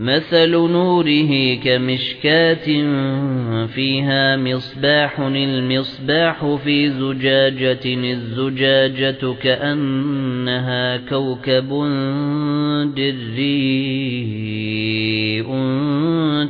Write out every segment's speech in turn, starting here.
مثل نوره كمشكاة فيها مصباح المصباح في زجاجة الزجاجة كأنها كوكب دري.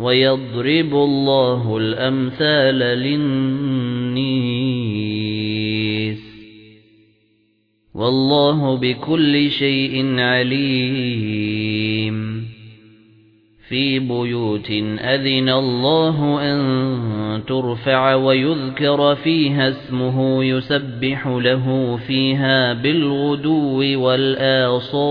ويضرب الله الأمثال للنيس والله بكل شيء عليم. في بيوت أذن الله أن ترفع ويذكر فيها اسمه يسبح له فيها بالغدو والآصال.